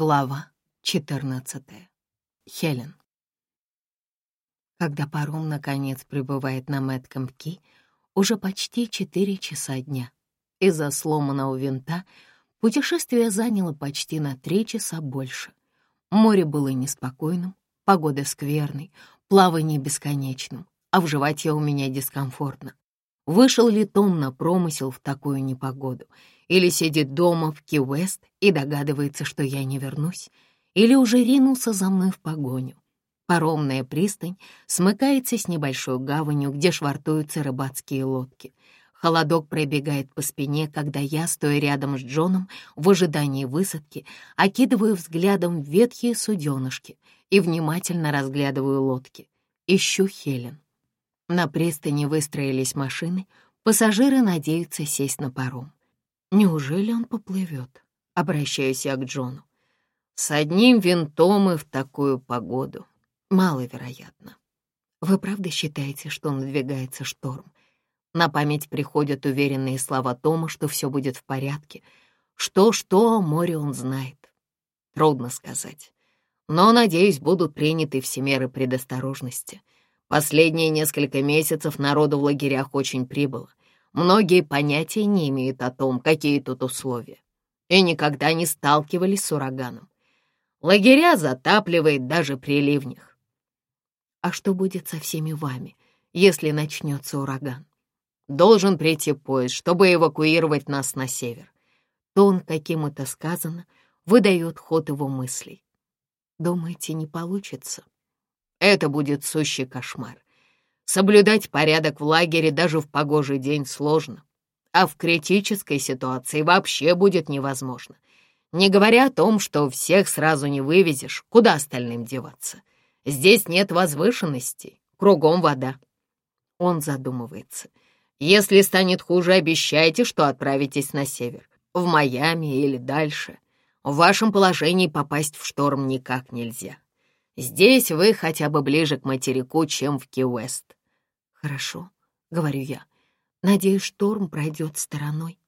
Глава 14. Хелен. Когда паром наконец прибывает на Мэткомпки, уже почти 4 часа дня. Из-за сломанного винта путешествие заняло почти на 3 часа больше. Море было неспокойным, погода скверной, плавание бесконечным, а в животе у меня дискомфортно. Вышел ли Том на промысел в такую непогоду — или сидит дома в Ки-Уэст и догадывается, что я не вернусь, или уже ринулся за мной в погоню. Паромная пристань смыкается с небольшой гаванью, где швартуются рыбацкие лодки. Холодок пробегает по спине, когда я, стоя рядом с Джоном, в ожидании высадки, окидываю взглядом ветхие суденышки и внимательно разглядываю лодки. Ищу Хелен. На пристани выстроились машины, пассажиры надеются сесть на паром. Неужели он поплывет? Обращаюсь я к Джону. С одним винтом и в такую погоду. Маловероятно. Вы правда считаете, что надвигается шторм? На память приходят уверенные слова Тома, что все будет в порядке. Что-что о море он знает. Трудно сказать. Но, надеюсь, будут приняты все меры предосторожности. Последние несколько месяцев народу в лагерях очень прибыло. Многие понятия не имеют о том, какие тут условия, и никогда не сталкивались с ураганом. Лагеря затапливает даже при ливнях. А что будет со всеми вами, если начнется ураган? Должен прийти поезд, чтобы эвакуировать нас на север. Тон, каким это сказано, выдает ход его мыслей. Думаете, не получится? Это будет сущий кошмар. Соблюдать порядок в лагере даже в погожий день сложно, а в критической ситуации вообще будет невозможно. Не говоря о том, что всех сразу не вывезешь, куда остальным деваться. Здесь нет возвышенностей, кругом вода. Он задумывается. Если станет хуже, обещайте, что отправитесь на север, в Майами или дальше. В вашем положении попасть в шторм никак нельзя. Здесь вы хотя бы ближе к материку, чем в Ки-Уэст. «Хорошо», — говорю я. «Надеюсь, шторм пройдет стороной».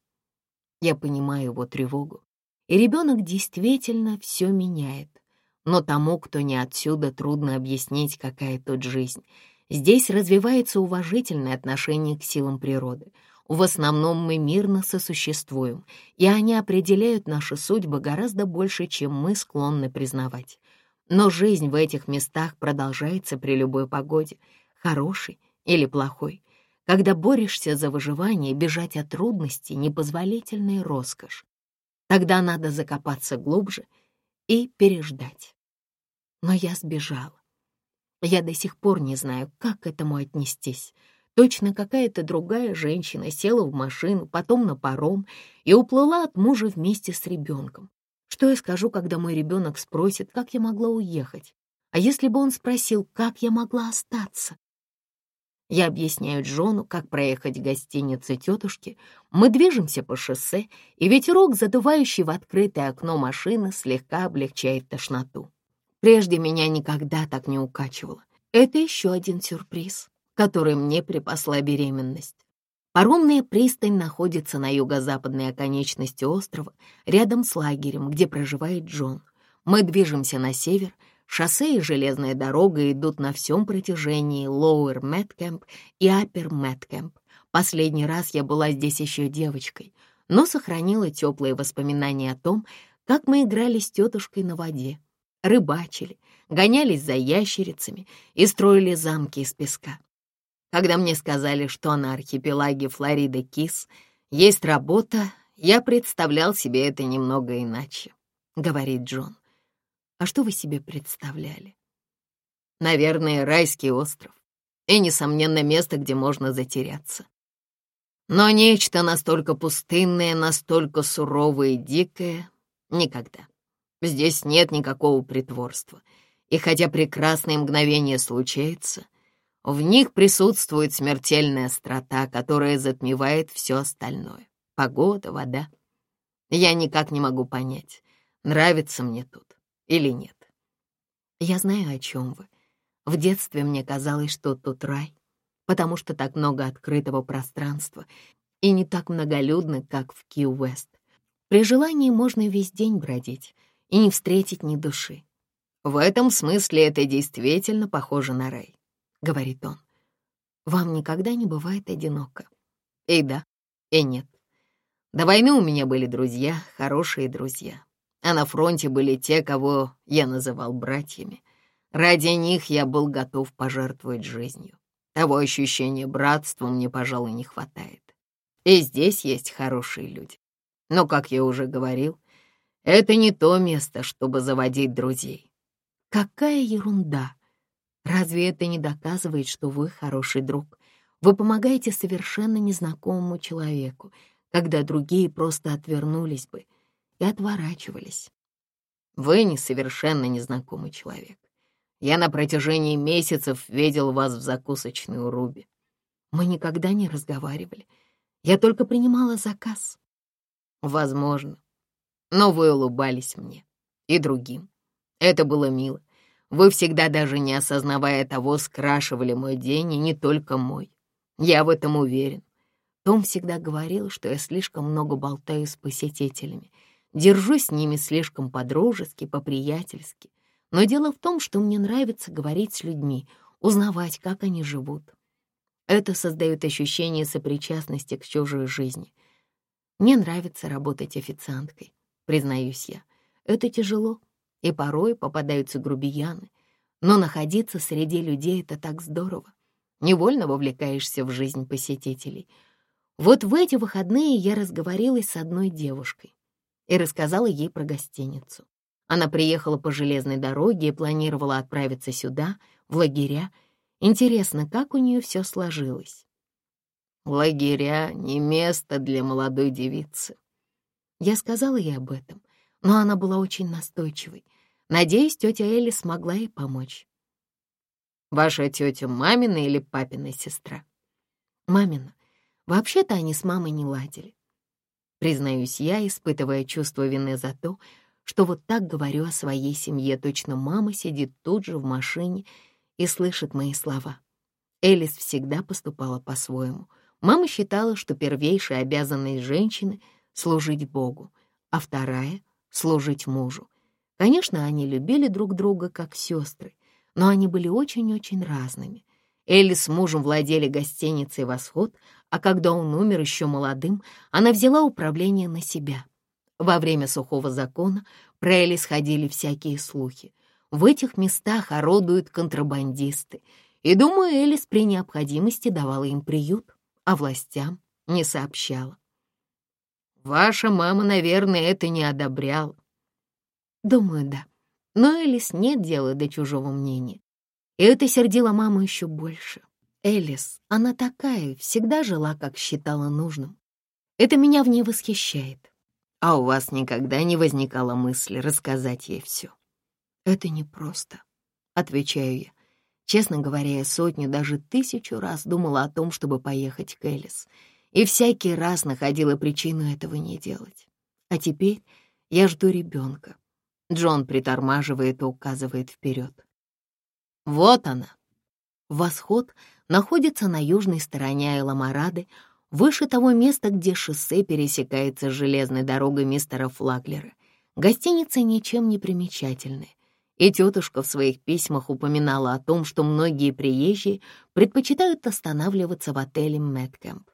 Я понимаю его тревогу, и ребенок действительно все меняет. Но тому, кто не отсюда, трудно объяснить, какая тут жизнь. Здесь развивается уважительное отношение к силам природы. В основном мы мирно сосуществуем, и они определяют наши судьбы гораздо больше, чем мы склонны признавать. Но жизнь в этих местах продолжается при любой погоде, хорошей или плохой. Когда борешься за выживание, бежать от трудностей — непозволительная роскошь. Тогда надо закопаться глубже и переждать. Но я сбежала. Я до сих пор не знаю, как к этому отнестись. Точно какая-то другая женщина села в машину, потом на паром и уплыла от мужа вместе с ребенком. Что я скажу, когда мой ребенок спросит, как я могла уехать? А если бы он спросил, как я могла остаться? Я объясняю Джону, как проехать к гостинице тетушки. Мы движемся по шоссе, и ветерок, задувающий в открытое окно машины, слегка облегчает тошноту. Прежде меня никогда так не укачивало. Это еще один сюрприз, который мне припасла беременность. Паромная пристань находится на юго-западной оконечности острова, рядом с лагерем, где проживает Джон. Мы движемся на север — Шоссе и железная дорога идут на всем протяжении Lower Metcamp и Upper Metcamp. Последний раз я была здесь еще девочкой, но сохранила теплые воспоминания о том, как мы играли с тетушкой на воде, рыбачили, гонялись за ящерицами и строили замки из песка. Когда мне сказали, что на архипелаге Флорида Кис есть работа, я представлял себе это немного иначе, — говорит Джон. А что вы себе представляли? Наверное, райский остров. И, несомненно, место, где можно затеряться. Но нечто настолько пустынное, настолько суровое и дикое — никогда. Здесь нет никакого притворства. И хотя прекрасные мгновения случаются, в них присутствует смертельная острота, которая затмевает все остальное. Погода, вода. Я никак не могу понять, нравится мне тут или нет. Я знаю, о чем вы. В детстве мне казалось, что тут рай, потому что так много открытого пространства и не так многолюдно, как в Ки-Уэст. При желании можно весь день бродить, и не встретить ни души. «В этом смысле это действительно похоже на рай», — говорит он. «Вам никогда не бывает одиноко?» «И да, и нет. До войны у меня были друзья, хорошие друзья. А на фронте были те, кого я называл братьями. Ради них я был готов пожертвовать жизнью. Того ощущения братства мне, пожалуй, не хватает. И здесь есть хорошие люди. Но, как я уже говорил, это не то место, чтобы заводить друзей. Какая ерунда! Разве это не доказывает, что вы хороший друг? Вы помогаете совершенно незнакомому человеку, когда другие просто отвернулись бы и отворачивались. Вы не совершенно незнакомый человек. Я на протяжении месяцев видел вас в закусочной у Руби. Мы никогда не разговаривали. Я только принимала заказ. Возможно. Но вы улыбались мне и другим. Это было мило. Вы всегда, даже не осознавая того, скрашивали мой день, и не только мой. Я в этом уверен. Том всегда говорил, что я слишком много болтаю с посетителями, держусь с ними слишком по-дружески, по-приятельски. Но дело в том, что мне нравится говорить с людьми, узнавать, как они живут. Это создает ощущение сопричастности к чужой жизни. Мне нравится работать официанткой, признаюсь я. Это тяжело, и порой попадаются грубияны. Но находиться среди людей — это так здорово. Невольно вовлекаешься в жизнь посетителей. Вот в эти выходные я разговорилась с одной девушкой и рассказала ей про гостиницу. Она приехала по железной дороге и планировала отправиться сюда, в лагеря. Интересно, как у нее все сложилось? Лагеря — не место для молодой девицы. Я сказала ей об этом, но она была очень настойчивой. Надеюсь, тетя Элли смогла ей помочь. Ваша тетя мамина или папина сестра? Мамина. Вообще-то они с мамой не ладили. Признаюсь я, испытывая чувство вины за то, что вот так говорю о своей семье, точно мама сидит тут же в машине и слышит мои слова. Элис всегда поступала по-своему. Мама считала, что первейшая обязанность женщины — служить Богу, а вторая — служить мужу. Конечно, они любили друг друга как сестры, но они были очень-очень разными. Элли с мужем владели гостиницей «Восход», а когда он умер еще молодым, она взяла управление на себя. Во время сухого закона про Элли сходили всякие слухи. В этих местах орудуют контрабандисты, и, думаю, Элис при необходимости давала им приют, а властям не сообщала. Ваша мама, наверное, это не одобряла. Думаю, да. Но Элис нет дела до чужого мнения. И это сердило маму еще больше. Элис, она такая, всегда жила, как считала нужным. Это меня в ней восхищает. А у вас никогда не возникала мысли рассказать ей все? Это непросто, отвечаю я. Честно говоря, я сотню, даже тысячу раз думала о том, чтобы поехать к Элис, и всякий раз находила причину этого не делать. А теперь я жду ребенка. Джон притормаживает и указывает вперед. Вот она. Восход находится на южной стороне Айламарады, выше того места, где шоссе пересекается с железной дорогой мистера Флаглера. Гостиница ничем не примечательная, и тетушка в своих письмах упоминала о том, что многие приезжие предпочитают останавливаться в отеле Мэткэмп.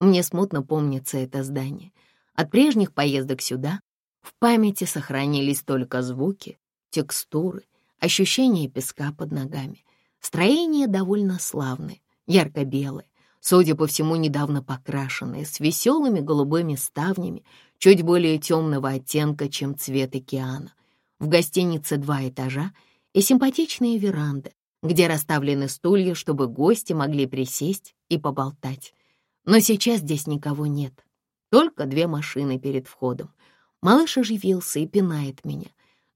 Мне смутно помнится это здание. От прежних поездок сюда в памяти сохранились только звуки, текстуры, ощущение песка под ногами. Строение довольно славное, ярко-белое, судя по всему, недавно покрашенные, с веселыми голубыми ставнями, чуть более темного оттенка, чем цвет океана. В гостинице два этажа и симпатичная веранда, где расставлены стулья, чтобы гости могли присесть и поболтать. Но сейчас здесь никого нет, только две машины перед входом. Малыш оживился и пинает меня.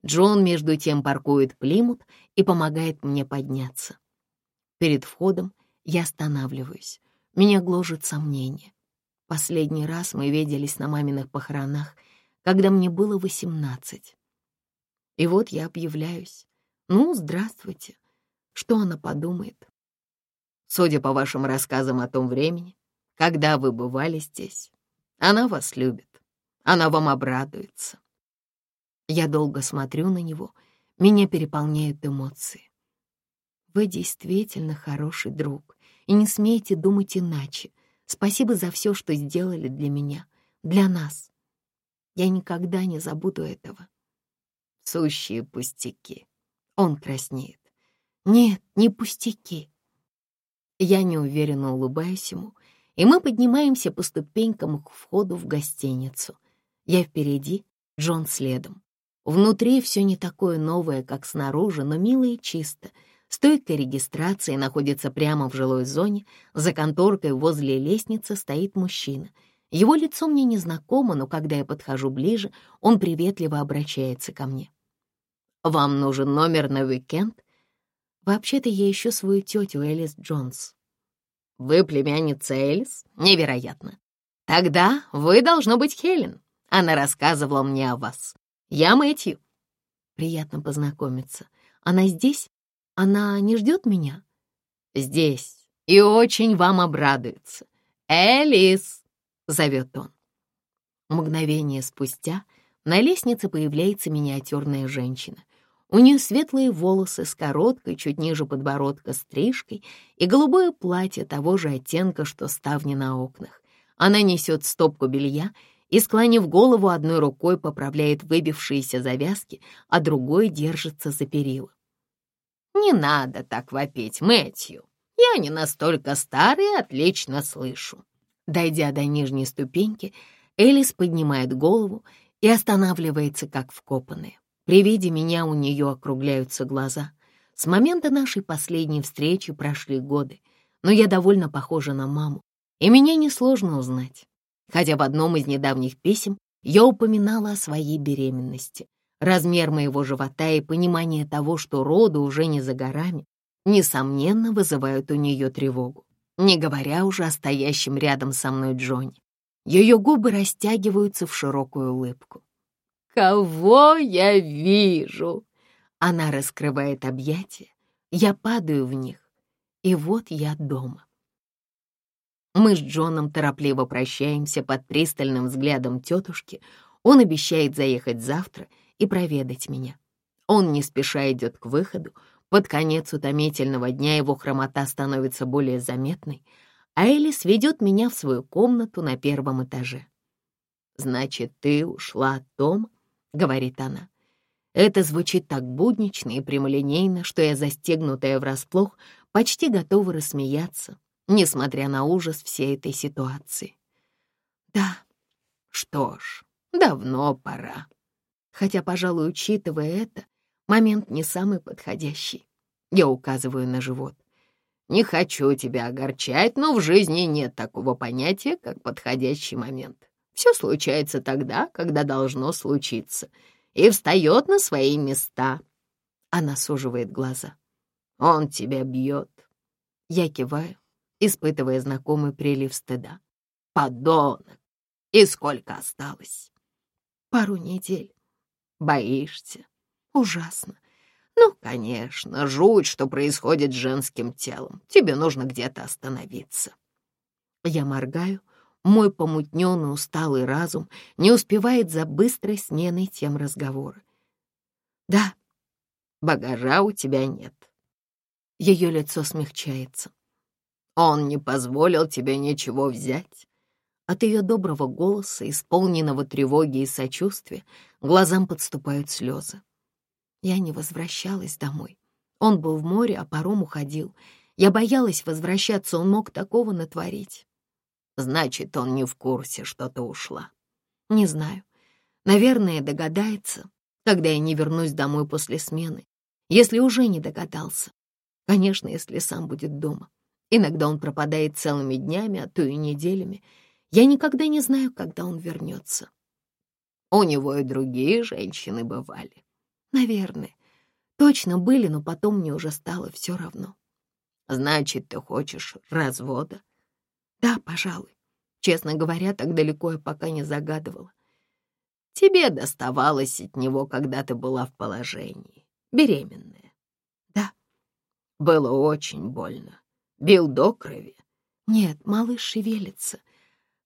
Джон, между тем, паркует Плимут и помогает мне подняться. Перед входом я останавливаюсь. Меня гложет сомнение. Последний раз мы виделись на маминых похоронах, когда мне было восемнадцать. И вот я объявляюсь. Ну, здравствуйте. Что она подумает? Судя по вашим рассказам о том времени, когда вы бывали здесь, она вас любит. Она вам обрадуется. Я долго смотрю на него, меня переполняют эмоции. Вы действительно хороший друг, и не смейте думать иначе. Спасибо за все, что сделали для меня, для нас. Я никогда не забуду этого. Сущие пустяки. Он краснеет. Нет, не пустяки. Я неуверенно улыбаюсь ему, и мы поднимаемся по ступенькам к входу в гостиницу. Я впереди, Джон следом. Внутри все не такое новое, как снаружи, но мило и чисто. Стойка регистрации находится прямо в жилой зоне. За конторкой возле лестницы стоит мужчина. Его лицо мне незнакомо, но когда я подхожу ближе, он приветливо обращается ко мне. «Вам нужен номер на уикенд?» «Вообще-то я ищу свою тетю Элис Джонс». «Вы племянница Элис? Невероятно. Тогда вы должно быть Хелен. Она рассказывала мне о вас. Я Мэтью. Приятно познакомиться. Она здесь? Она не ждет меня? Здесь. И очень вам обрадуется. Элис, зовет он. Мгновение спустя на лестнице появляется миниатюрная женщина. У нее светлые волосы с короткой, чуть ниже подбородка стрижкой и голубое платье того же оттенка, что ставни на окнах. Она несет стопку белья и, склонив голову, одной рукой поправляет выбившиеся завязки, а другой держится за перила. «Не надо так вопить, Мэтью. Я не настолько старый и отлично слышу». Дойдя до нижней ступеньки, Элис поднимает голову и останавливается, как вкопанная. При виде меня у нее округляются глаза. С момента нашей последней встречи прошли годы, но я довольно похожа на маму, и меня несложно узнать хотя в одном из недавних писем я упоминала о своей беременности. Размер моего живота и понимание того, что роды уже не за горами, несомненно, вызывают у нее тревогу, не говоря уже о стоящем рядом со мной Джонни. Ее губы растягиваются в широкую улыбку. «Кого я вижу?» Она раскрывает объятия, я падаю в них, и вот я дома. Мы с Джоном торопливо прощаемся под пристальным взглядом тетушки. Он обещает заехать завтра и проведать меня. Он не спеша идет к выходу. Под конец утомительного дня его хромота становится более заметной, а Элис ведет меня в свою комнату на первом этаже. «Значит, ты ушла от дома?» — говорит она. Это звучит так буднично и прямолинейно, что я, застегнутая врасплох, почти готова рассмеяться, несмотря на ужас всей этой ситуации. Да, что ж, давно пора. Хотя, пожалуй, учитывая это, момент не самый подходящий. Я указываю на живот. Не хочу тебя огорчать, но в жизни нет такого понятия, как подходящий момент. Все случается тогда, когда должно случиться, и встает на свои места. Она суживает глаза. Он тебя бьет. Я киваю, испытывая знакомый прилив стыда. «Подонок! И сколько осталось?» «Пару недель. Боишься?» «Ужасно. Ну, конечно, жуть, что происходит с женским телом. Тебе нужно где-то остановиться». Я моргаю. Мой помутненный, усталый разум не успевает за быстрой сменой тем разговора. «Да, багажа у тебя нет». Ее лицо смягчается. Он не позволил тебе ничего взять. От ее доброго голоса, исполненного тревоги и сочувствия, глазам подступают слезы. Я не возвращалась домой. Он был в море, а паром уходил. Я боялась возвращаться, он мог такого натворить. Значит, он не в курсе, что ты ушла. Не знаю. Наверное, догадается, когда я не вернусь домой после смены. Если уже не догадался. Конечно, если сам будет дома. Иногда он пропадает целыми днями, а то и неделями. Я никогда не знаю, когда он вернется. У него и другие женщины бывали. Наверное. Точно были, но потом мне уже стало все равно. Значит, ты хочешь развода? Да, пожалуй. Честно говоря, так далеко я пока не загадывала. Тебе доставалось от него, когда ты была в положении, беременная. Да. Было очень больно. Бил до крови? Нет, малыш шевелится.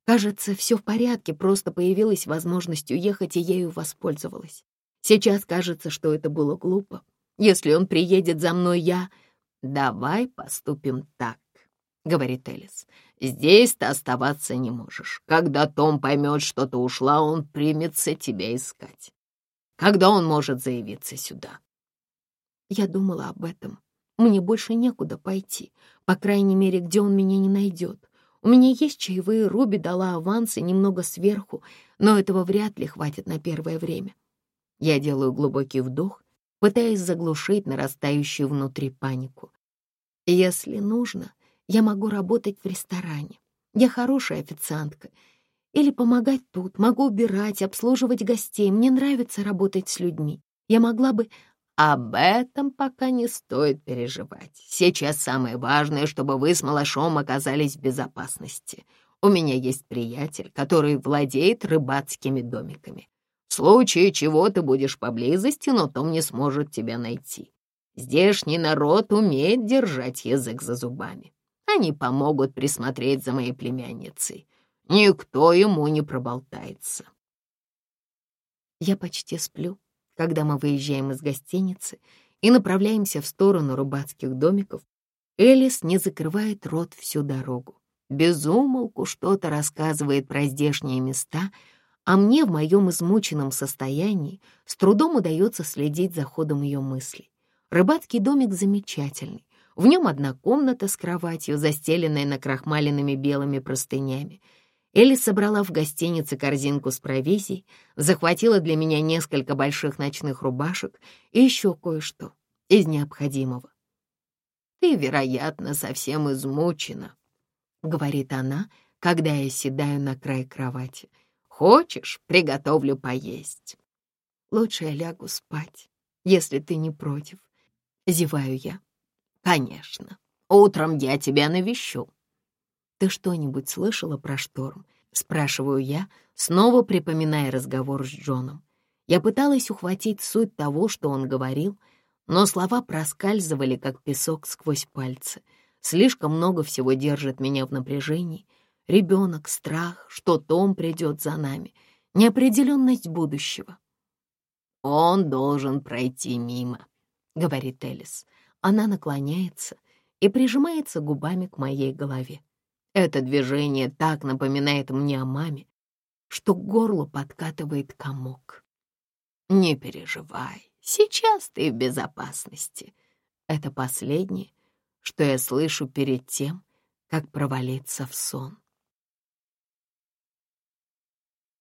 Кажется, все в порядке, просто появилась возможность уехать, и ею воспользовалась. Сейчас кажется, что это было глупо. Если он приедет за мной, я... Давай поступим так, — говорит Элис. Здесь ты оставаться не можешь. Когда Том поймет, что ты ушла, он примется тебя искать. Когда он может заявиться сюда? Я думала об этом. Мне больше некуда пойти, по крайней мере, где он меня не найдет. У меня есть чаевые, Руби дала аванс и немного сверху, но этого вряд ли хватит на первое время. Я делаю глубокий вдох, пытаясь заглушить нарастающую внутри панику. Если нужно, я могу работать в ресторане. Я хорошая официантка. Или помогать тут, могу убирать, обслуживать гостей. Мне нравится работать с людьми. Я могла бы... Об этом пока не стоит переживать. Сейчас самое важное, чтобы вы с малышом оказались в безопасности. У меня есть приятель, который владеет рыбацкими домиками. В случае чего ты будешь поблизости, но Том не сможет тебя найти. Здешний народ умеет держать язык за зубами. Они помогут присмотреть за моей племянницей. Никто ему не проболтается. Я почти сплю, когда мы выезжаем из гостиницы и направляемся в сторону рыбацких домиков. Элис не закрывает рот всю дорогу. Безумолку что-то рассказывает про здешние места, а мне в моем измученном состоянии с трудом удается следить за ходом ее мыслей. Рыбацкий домик замечательный, в нем одна комната с кроватью, застеленная накрахмаленными белыми простынями. Элли собрала в гостинице корзинку с провизией, захватила для меня несколько больших ночных рубашек и еще кое-что из необходимого. «Ты, вероятно, совсем измучена», — говорит она, когда я седаю на край кровати. «Хочешь, приготовлю поесть?» «Лучше я лягу спать, если ты не против», — зеваю я. «Конечно. Утром я тебя навещу». «Ты что-нибудь слышала про шторм?» — спрашиваю я, снова припоминая разговор с Джоном. Я пыталась ухватить суть того, что он говорил, но слова проскальзывали, как песок сквозь пальцы. Слишком много всего держит меня в напряжении. Ребенок, страх, что Том придет за нами, неопределенность будущего. «Он должен пройти мимо», — говорит Элис. Она наклоняется и прижимается губами к моей голове. Это движение так напоминает мне о маме, что к горлу подкатывает комок. «Не переживай, сейчас ты в безопасности». Это последнее, что я слышу перед тем, как провалиться в сон.